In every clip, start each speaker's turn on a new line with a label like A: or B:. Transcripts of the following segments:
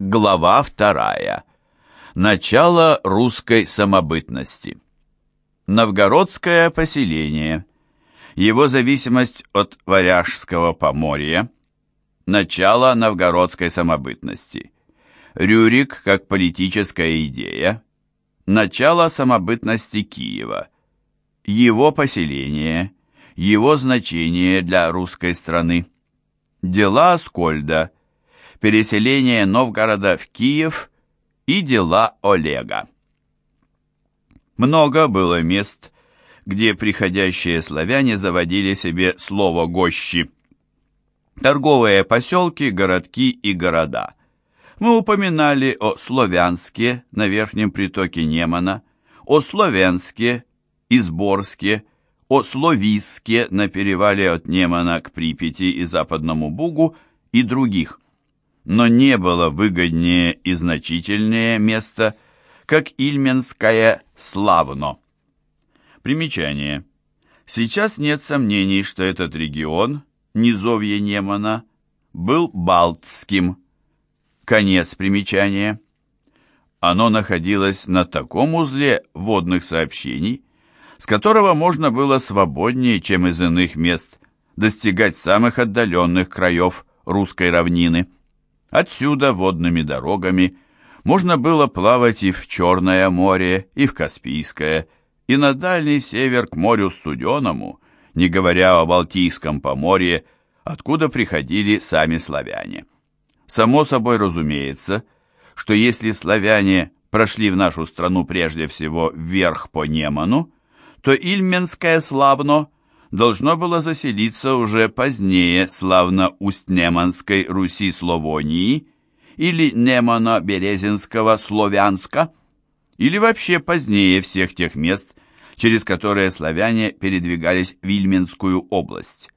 A: Глава вторая. Начало русской самобытности. Новгородское поселение. Его зависимость от Варяжского поморья. Начало новгородской самобытности. Рюрик как политическая идея. Начало самобытности Киева. Его поселение. Его значение для русской страны. Дела Аскольда переселение Новгорода в Киев и дела Олега. Много было мест, где приходящие славяне заводили себе слово «гощи». Торговые поселки, городки и города. Мы упоминали о Славянске на верхнем притоке Немана, о Словенске, Изборске, о Словиске на перевале от Немана к Припяти и Западному Бугу и других но не было выгоднее и значительнее место, как Ильменское Славно. Примечание. Сейчас нет сомнений, что этот регион, низовье Немана, был Балтским. Конец примечания. Оно находилось на таком узле водных сообщений, с которого можно было свободнее, чем из иных мест, достигать самых отдаленных краев русской равнины. Отсюда водными дорогами можно было плавать и в Черное море, и в Каспийское, и на дальний север к морю Студеному, не говоря о Балтийском поморье, откуда приходили сами славяне. Само собой разумеется, что если славяне прошли в нашу страну прежде всего вверх по Неману, то Ильменское славно должно было заселиться уже позднее славно-Усть-Неманской Руси-Славонии или Немана-Березинского Славянска, или вообще позднее всех тех мест, через которые славяне передвигались в Вильменскую область.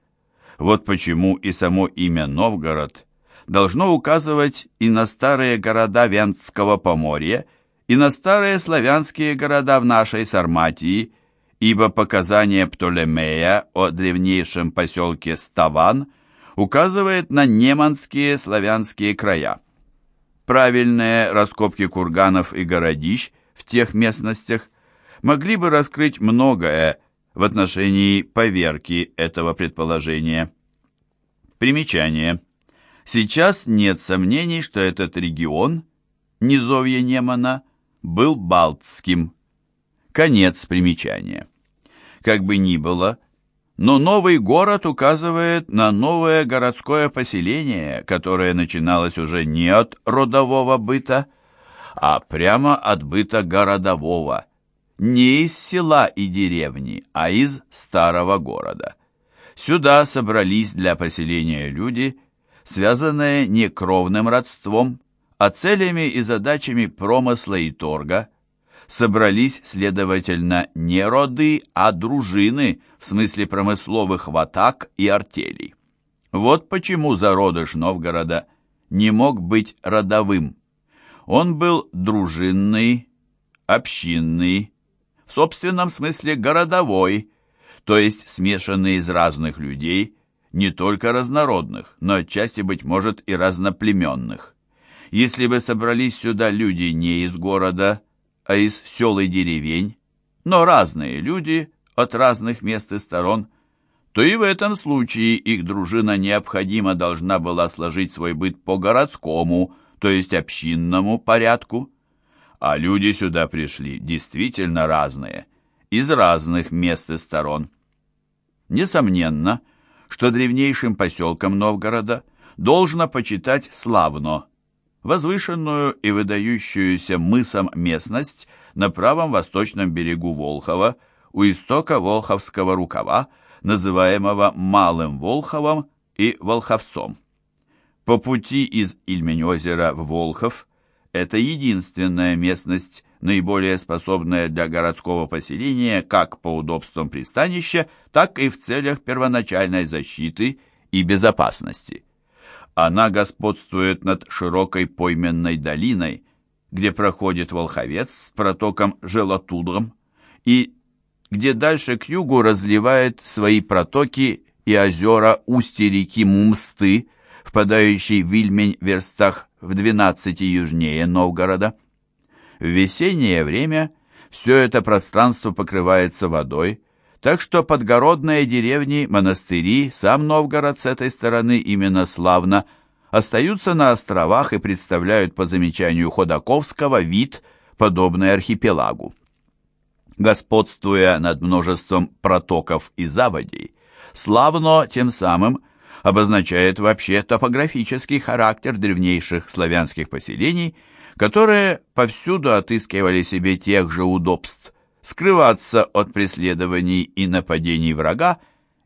A: Вот почему и само имя Новгород должно указывать и на старые города Венского поморья, и на старые славянские города в нашей Сарматии – ибо показание Птолемея о древнейшем поселке Ставан указывает на неманские славянские края. Правильные раскопки курганов и городищ в тех местностях могли бы раскрыть многое в отношении поверки этого предположения. Примечание. Сейчас нет сомнений, что этот регион, низовье Немана, был Балтским. Конец примечания. Как бы ни было, но новый город указывает на новое городское поселение, которое начиналось уже не от родового быта, а прямо от быта городового, не из села и деревни, а из старого города. Сюда собрались для поселения люди, связанные не кровным родством, а целями и задачами промысла и торга – собрались, следовательно, не роды, а дружины, в смысле промысловых ватак и артелей. Вот почему зародыш Новгорода не мог быть родовым. Он был дружинный, общинный, в собственном смысле городовой, то есть смешанный из разных людей, не только разнородных, но отчасти, быть может, и разноплеменных. Если бы собрались сюда люди не из города, а из сел и деревень, но разные люди от разных мест и сторон, то и в этом случае их дружина необходимо должна была сложить свой быт по городскому, то есть общинному порядку. А люди сюда пришли действительно разные, из разных мест и сторон. Несомненно, что древнейшим поселком Новгорода должно почитать Славно, возвышенную и выдающуюся мысом местность на правом восточном берегу Волхова, у истока Волховского рукава, называемого Малым Волховом и Волховцом. По пути из Ильмень-озера в Волхов это единственная местность, наиболее способная для городского поселения как по удобствам пристанища, так и в целях первоначальной защиты и безопасности. Она господствует над широкой пойменной долиной, где проходит Волховец с протоком Желатудром, и где дальше к югу разливает свои протоки и озера устья реки Мумсты, впадающий в Вильмень в верстах в 12 южнее Новгорода. В весеннее время все это пространство покрывается водой, так что подгородные деревни, монастыри, сам Новгород с этой стороны именно славно, остаются на островах и представляют по замечанию Ходаковского вид, подобный архипелагу. Господствуя над множеством протоков и заводей, славно тем самым обозначает вообще топографический характер древнейших славянских поселений, которые повсюду отыскивали себе тех же удобств, скрываться от преследований и нападений врага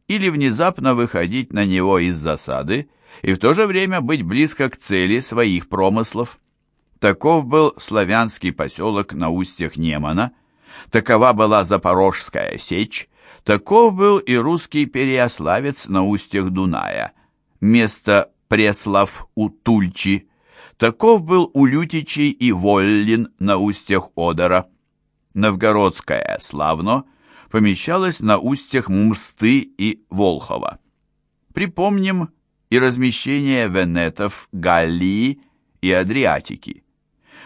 A: или внезапно выходить на него из засады и в то же время быть близко к цели своих промыслов. Таков был славянский поселок на устьях Немана, такова была Запорожская сечь, таков был и русский Переяславец на устьях Дуная, место Преслав у Тульчи, таков был Улютичий и Воллин на устьях Одера. Новгородское Славно помещалось на устьях Мсты и Волхова. Припомним и размещение венетов Галлии и Адриатики.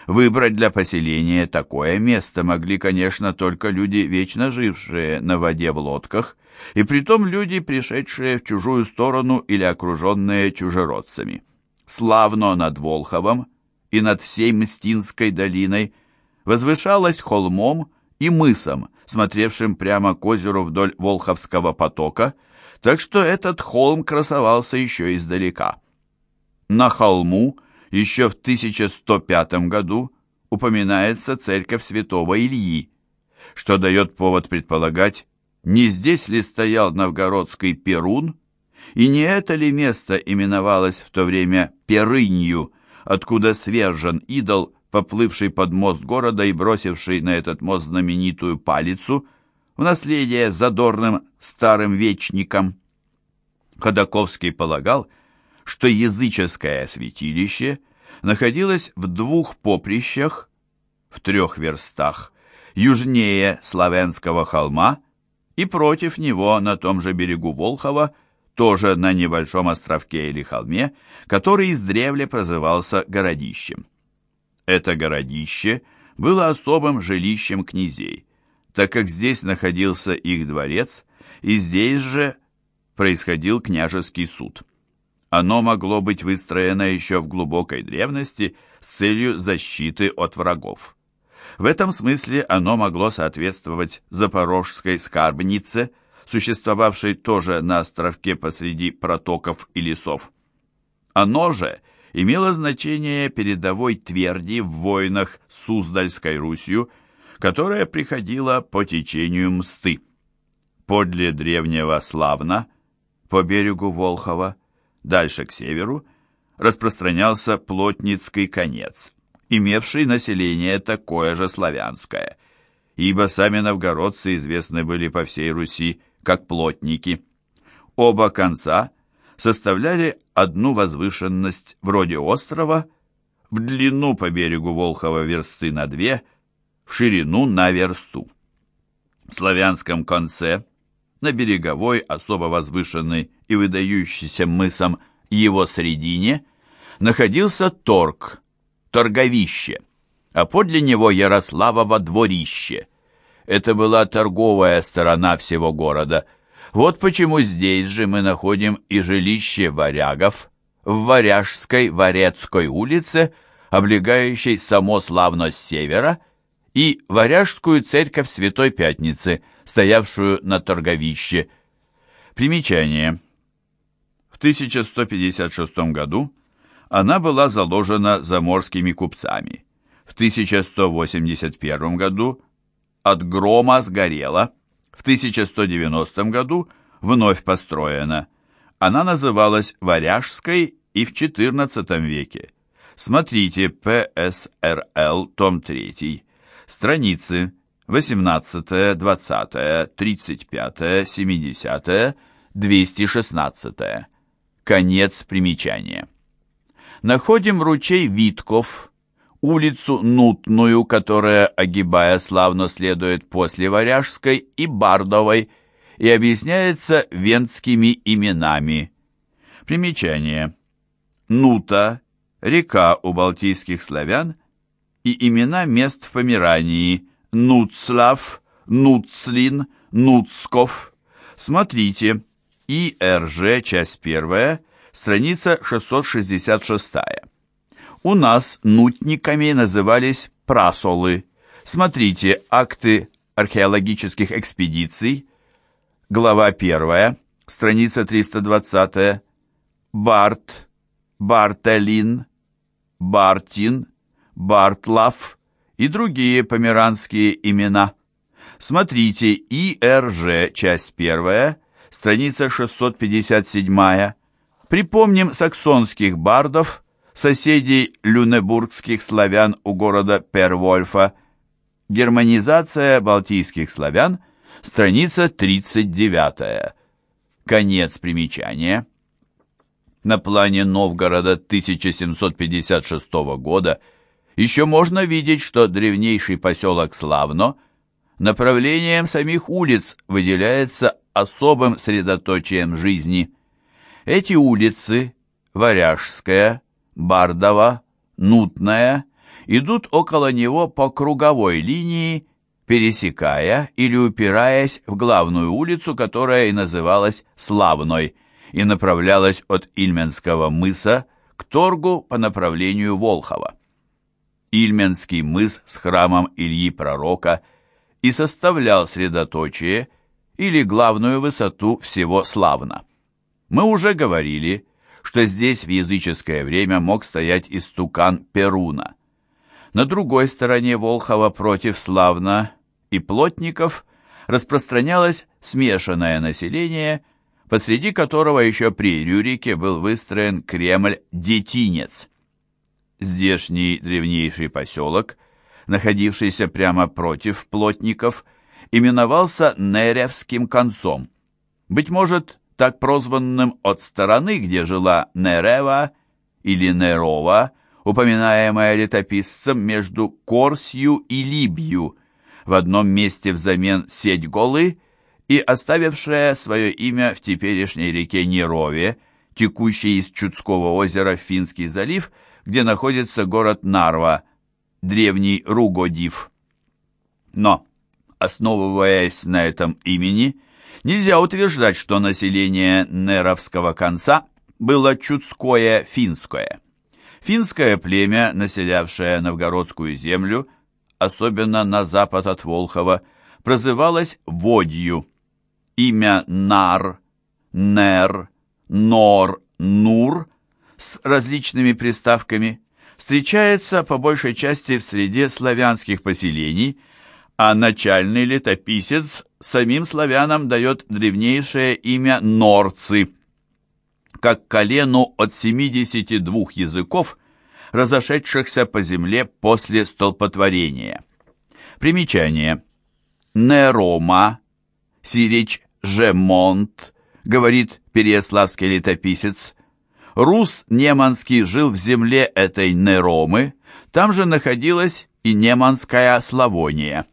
A: Выбрать для поселения такое место могли, конечно, только люди, вечно жившие на воде в лодках, и притом люди, пришедшие в чужую сторону или окруженные чужеродцами. Славно над Волховом и над всей Мстинской долиной – возвышалась холмом и мысом, смотревшим прямо к озеру вдоль Волховского потока, так что этот холм красовался еще издалека. На холму еще в 1105 году упоминается церковь святого Ильи, что дает повод предполагать, не здесь ли стоял новгородский Перун, и не это ли место именовалось в то время Перынью, откуда свержен идол поплывший под мост города и бросивший на этот мост знаменитую палицу в наследие задорным старым вечникам. Ходаковский полагал, что языческое святилище находилось в двух поприщах, в трех верстах, южнее Славянского холма и против него на том же берегу Волхова, тоже на небольшом островке или холме, который издревле прозывался Городищем. Это городище было особым жилищем князей, так как здесь находился их дворец, и здесь же происходил княжеский суд. Оно могло быть выстроено еще в глубокой древности с целью защиты от врагов. В этом смысле оно могло соответствовать Запорожской скарбнице, существовавшей тоже на островке посреди протоков и лесов. Оно же – имело значение передовой тверди в войнах с Суздальской Русью, которая приходила по течению Мсты. Подле древнего Славна, по берегу Волхова, дальше к северу, распространялся Плотницкий конец, имевший население такое же славянское, ибо сами новгородцы известны были по всей Руси как плотники. Оба конца составляли одну возвышенность вроде острова, в длину по берегу Волхова версты на две, в ширину на версту. В славянском конце, на береговой, особо возвышенной и выдающейся мысом его средине, находился торг, торговище, а подле него Ярославово дворище. Это была торговая сторона всего города – вот почему здесь же мы находим и жилище варягов в Варяжской Варецкой улице, облегающей само славно с севера, и Варяжскую церковь Святой Пятницы, стоявшую на торговище. Примечание. В 1156 году она была заложена заморскими купцами. В 1181 году от грома сгорела – в 1190 году вновь построена. Она называлась Варяжской и в XIV веке. Смотрите ПСРЛ, том 3, страницы 18, 20, 35, 70, 216. Конец примечания. Находим ручей Витков, улицу Нутную, которая, огибая славно, следует после Варяжской и Бардовой и объясняется венскими именами. Примечание. Нута, река у балтийских славян и имена мест в Померании Нуцлав, Нуцлин, Нуцков. Смотрите, ИРЖ, часть первая, страница 666. У нас нутниками назывались прасолы. Смотрите, акты археологических экспедиций, глава первая, страница 320, Барт, Бартелин, Бартин, Бартлав и другие померанские имена. Смотрите ИРЖ, часть первая, страница 657. Припомним саксонских бардов, соседей люнебургских славян у города Первольфа. Германизация балтийских славян, страница 39. Конец примечания. На плане Новгорода 1756 года еще можно видеть, что древнейший поселок Славно направлением самих улиц выделяется особым средоточием жизни. Эти улицы – Варяжская, Бардова, Нутная – идут около него по круговой линии, пересекая или упираясь в главную улицу, которая и называлась Славной – и направлялась от Ильменского мыса к торгу по направлению Волхова. Ильменский мыс с храмом Ильи Пророка и составлял средоточие или главную высоту всего Славна. Мы уже говорили, что здесь в языческое время мог стоять истукан Перуна. На другой стороне Волхова против Славна и плотников распространялось смешанное население – посреди которого еще при Рюрике был выстроен Кремль-Детинец. Здешний древнейший поселок, находившийся прямо против плотников, именовался Неревским концом. Быть может, так прозванным от стороны, где жила Нерева или Нерова, упоминаемая летописцем между Корсью и Либью, в одном месте взамен сеть голы и оставившая свое имя в теперешней реке Нерове, текущей из Чудского озера в Финский залив, где находится город Нарва, древний Ругодив. Но, основываясь на этом имени, нельзя утверждать, что население Неровского конца было чудское финское. Финское племя, населявшее новгородскую землю, особенно на запад от Волхова, прозывалось Водью – имя Нар, Нер, Нор, Нур с различными приставками встречается по большей части в среде славянских поселений, а начальный летописец самим славянам дает древнейшее имя Норцы, как колену от 72 языков, разошедшихся по земле после столпотворения. Примечание. Нерома, Сирич Жемонт, говорит переяславский летописец, Рус Неманский жил в земле этой Неромы, там же находилась и Неманская Славония.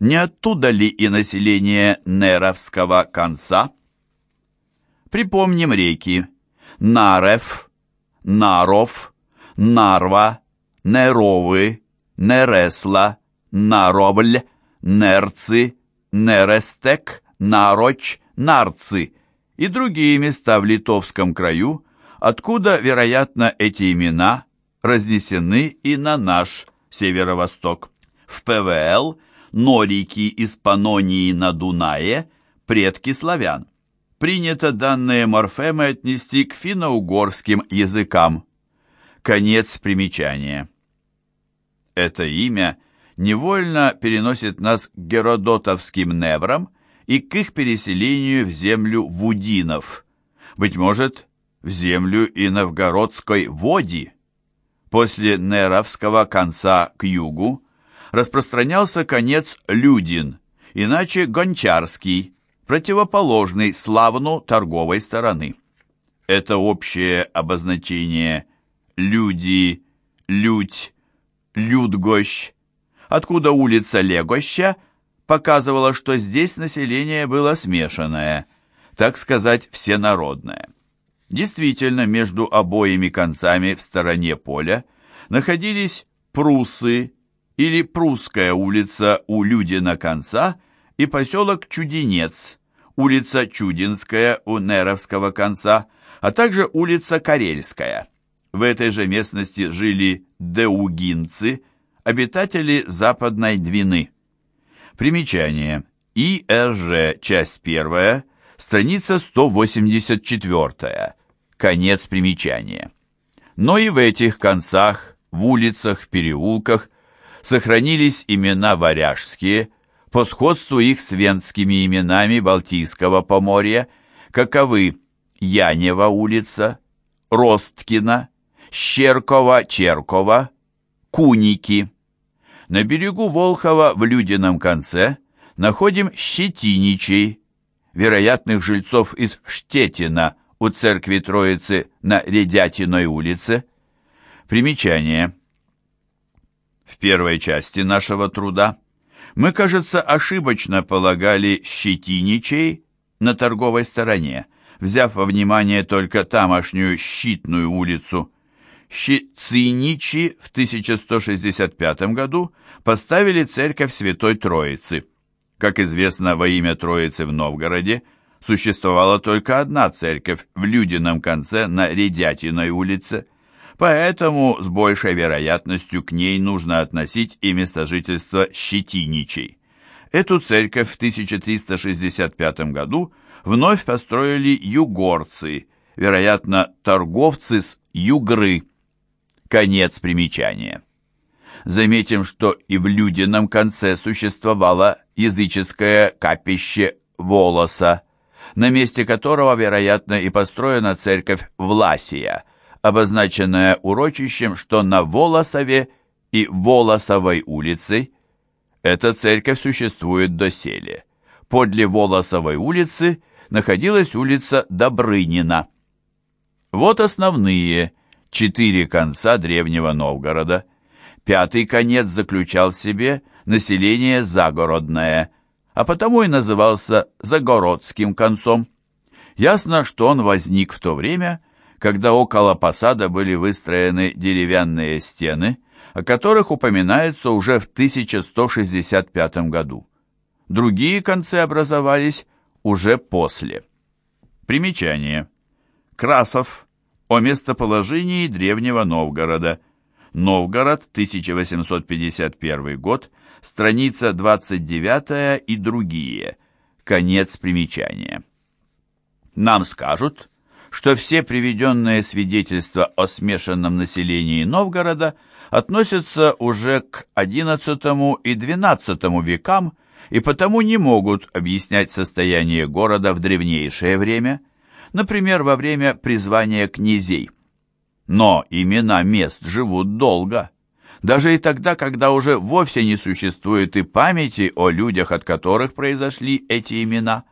A: Не оттуда ли и население Неровского конца? Припомним реки Нарев, Наров, Нарва, Неровы, Нересла, Наровль, Нерцы, Нерестек, Нароч, Нарцы и другие места в литовском краю, откуда, вероятно, эти имена разнесены и на наш северо-восток. В ПВЛ норики из Панонии на Дунае – предки славян. Принято данные морфемы отнести к финно-угорским языкам. Конец примечания. Это имя невольно переносит нас к геродотовским неврам – и к их переселению в землю Вудинов, быть может, в землю и новгородской Води. После Неровского конца к югу распространялся конец Людин, иначе Гончарский, противоположный славну торговой стороны. Это общее обозначение «люди», «людь», «людгощ», откуда улица Легоща – показывало, что здесь население было смешанное, так сказать, всенародное. Действительно, между обоими концами в стороне поля находились Прусы или Прусская улица у Людина конца и поселок Чудинец, улица Чудинская у Неровского конца, а также улица Карельская. В этой же местности жили деугинцы, обитатели Западной Двины. Примечание. ИРЖ, часть первая, страница 184. Конец примечания. Но и в этих концах, в улицах, в переулках сохранились имена варяжские, по сходству их с венскими именами Балтийского поморья, каковы Янева улица, Росткина, Щеркова-Черкова, Куники. На берегу Волхова в Людином конце находим Щетиничей, вероятных жильцов из Штетина у церкви Троицы на Редятиной улице. Примечание. В первой части нашего труда мы, кажется, ошибочно полагали Щетиничей на торговой стороне, взяв во внимание только тамошнюю Щитную улицу. Щициничи в 1165 году поставили церковь Святой Троицы. Как известно, во имя Троицы в Новгороде существовала только одна церковь в Людином конце на Редятиной улице, поэтому с большей вероятностью к ней нужно относить и место жительства Щетиничей. Эту церковь в 1365 году вновь построили югорцы, вероятно, торговцы с Югры. Конец примечания. Заметим, что и в Людином конце существовало языческое капище Волоса, на месте которого, вероятно, и построена церковь Власия, обозначенная урочищем, что на Волосове и Волосовой улице эта церковь существует доселе. Подле Волосовой улицы находилась улица Добрынина. Вот основные четыре конца древнего Новгорода. Пятый конец заключал в себе население загородное, а потому и назывался Загородским концом. Ясно, что он возник в то время, когда около посада были выстроены деревянные стены, о которых упоминается уже в 1165 году. Другие концы образовались уже после. Примечание. Красов о местоположении древнего Новгорода. Новгород, 1851 год, страница 29 и другие. Конец примечания. Нам скажут, что все приведенные свидетельства о смешанном населении Новгорода относятся уже к XI и XII векам и потому не могут объяснять состояние города в древнейшее время – например, во время призвания князей. Но имена мест живут долго, даже и тогда, когда уже вовсе не существует и памяти о людях, от которых произошли эти имена.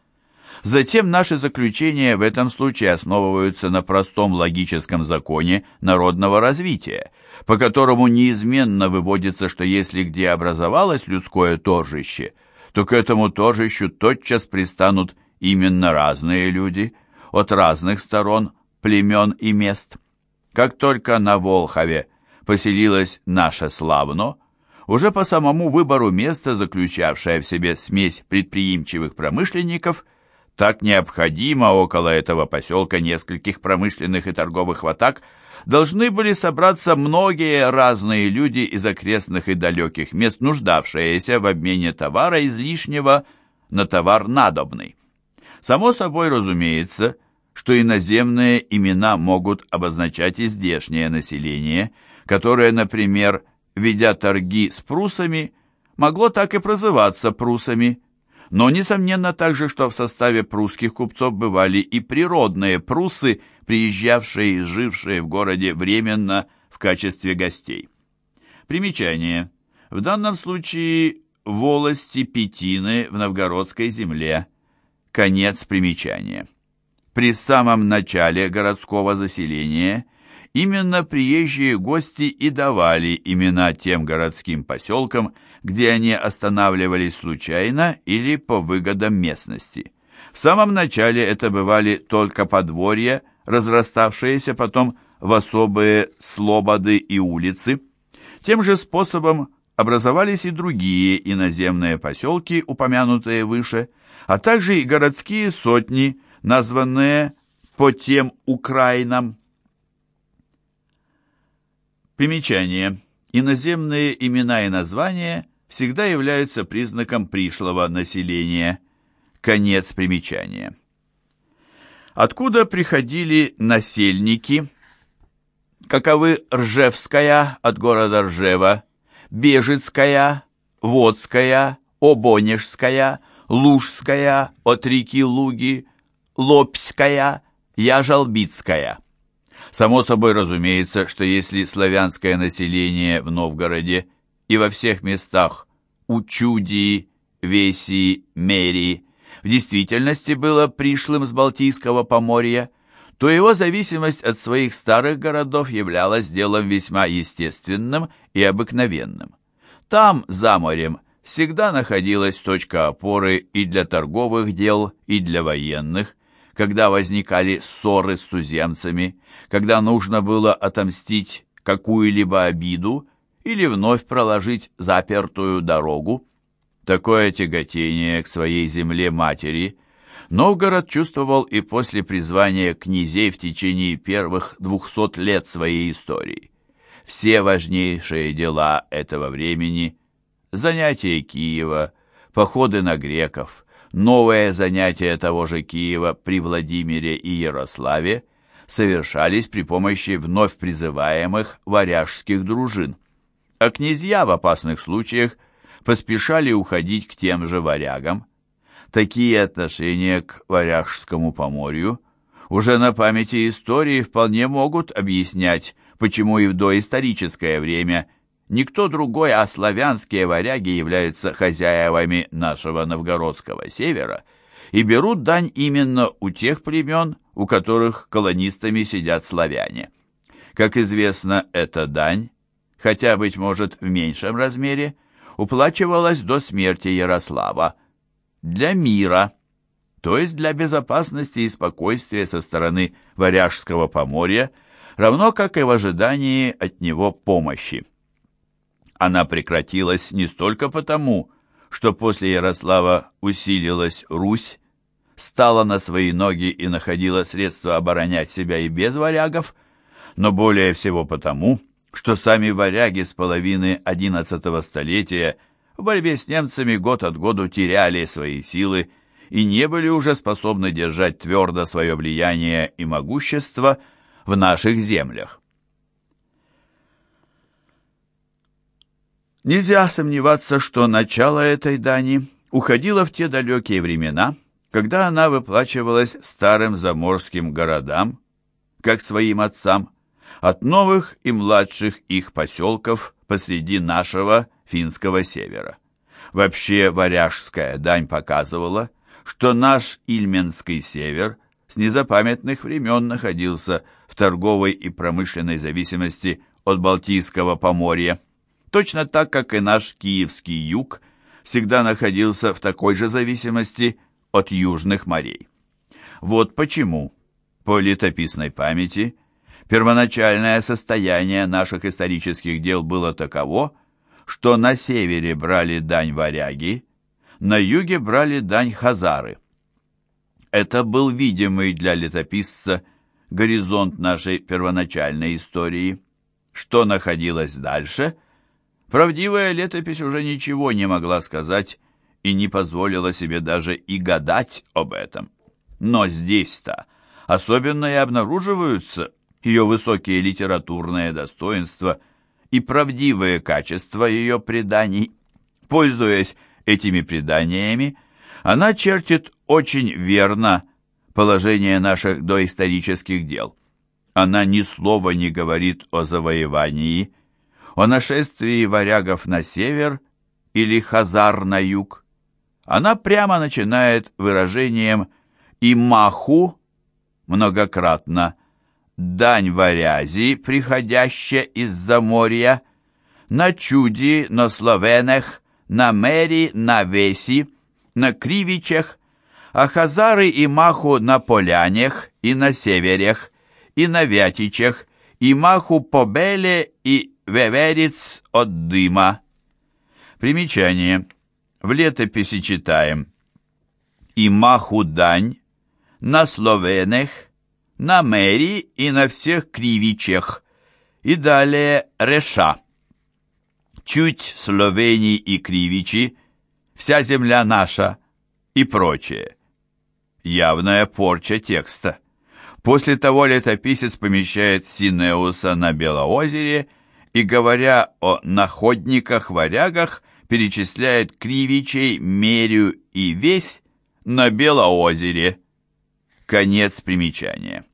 A: Затем наши заключения в этом случае основываются на простом логическом законе народного развития, по которому неизменно выводится, что если где образовалось людское торжище, то к этому торжищу тотчас пристанут именно разные люди – от разных сторон, племен и мест. Как только на Волхове поселилось наше славно, уже по самому выбору места, заключавшее в себе смесь предприимчивых промышленников, так необходимо около этого поселка нескольких промышленных и торговых ватак должны были собраться многие разные люди из окрестных и далеких мест, нуждавшиеся в обмене товара излишнего на товар надобный. Само собой разумеется, что иноземные имена могут обозначать и здешнее население, которое, например, ведя торги с прусами, могло так и прозываться прусами. Но несомненно также, что в составе прусских купцов бывали и природные прусы, приезжавшие и жившие в городе временно в качестве гостей. Примечание. В данном случае волости Петины в новгородской земле – Конец примечания. При самом начале городского заселения именно приезжие гости и давали имена тем городским поселкам, где они останавливались случайно или по выгодам местности. В самом начале это бывали только подворья, разраставшиеся потом в особые слободы и улицы. Тем же способом образовались и другие иноземные поселки, упомянутые выше, а также и городские сотни, названные по тем Украинам. Примечание. Иноземные имена и названия всегда являются признаком пришлого населения. Конец примечания. Откуда приходили насельники? Каковы Ржевская от города Ржева, Бежецкая, Водская, Обонежская, Лужская от реки Луги, Лобская, Яжалбицкая. Само собой разумеется, что если славянское население в Новгороде и во всех местах у Чудии, Весии, Мерии в действительности было пришлым с Балтийского поморья, то его зависимость от своих старых городов являлась делом весьма естественным и обыкновенным. Там, за морем, всегда находилась точка опоры и для торговых дел, и для военных, когда возникали ссоры с туземцами, когда нужно было отомстить какую-либо обиду или вновь проложить запертую дорогу. Такое тяготение к своей земле-матери Новгород чувствовал и после призвания князей в течение первых двухсот лет своей истории. Все важнейшие дела этого времени – занятие Киева, походы на греков – новые занятия того же Киева при Владимире и Ярославе совершались при помощи вновь призываемых варяжских дружин, а князья в опасных случаях поспешали уходить к тем же варягам. Такие отношения к варяжскому поморью уже на памяти истории вполне могут объяснять, почему и в доисторическое время – Никто другой, а славянские варяги являются хозяевами нашего новгородского севера и берут дань именно у тех племен, у которых колонистами сидят славяне. Как известно, эта дань, хотя, быть может, в меньшем размере, уплачивалась до смерти Ярослава для мира, то есть для безопасности и спокойствия со стороны Варяжского поморья, равно как и в ожидании от него помощи. Она прекратилась не столько потому, что после Ярослава усилилась Русь, стала на свои ноги и находила средства оборонять себя и без варягов, но более всего потому, что сами варяги с половины XI столетия в борьбе с немцами год от году теряли свои силы и не были уже способны держать твердо свое влияние и могущество в наших землях. Нельзя сомневаться, что начало этой дани уходило в те далекие времена, когда она выплачивалась старым заморским городам, как своим отцам, от новых и младших их поселков посреди нашего финского севера. Вообще варяжская дань показывала, что наш Ильменский север с незапамятных времен находился в торговой и промышленной зависимости от Балтийского поморья точно так, как и наш киевский юг всегда находился в такой же зависимости от южных морей. Вот почему, по летописной памяти, первоначальное состояние наших исторических дел было таково, что на севере брали дань варяги, на юге брали дань хазары. Это был видимый для летописца горизонт нашей первоначальной истории. Что находилось дальше – Правдивая летопись уже ничего не могла сказать и не позволила себе даже и гадать об этом. Но здесь-то особенно и обнаруживаются ее высокие литературные достоинства и правдивые качества ее преданий. Пользуясь этими преданиями, она чертит очень верно положение наших доисторических дел. Она ни слова не говорит о завоевании, о нашествии варягов на север или хазар на юг. Она прямо начинает выражением «имаху» многократно, «дань варязи, приходящая из-за моря», «на чуди, на словенах», «на мери, на веси», «на кривичах», а хазары и маху на полянях и на северях, и на Вятичах, и Маху Побеле и Вевериц от дыма. Примечание. В летописи читаем. И Маху дань на Словенах, на Мэри и на всех Кривичах, и далее Реша. Чуть Словении и Кривичи, вся земля наша и прочее. Явная порча текста. После того летописец помещает Синеуса на Белоозере и, говоря о находниках-варягах, перечисляет Кривичей, Мерю и Весь на Белоозере. Конец примечания.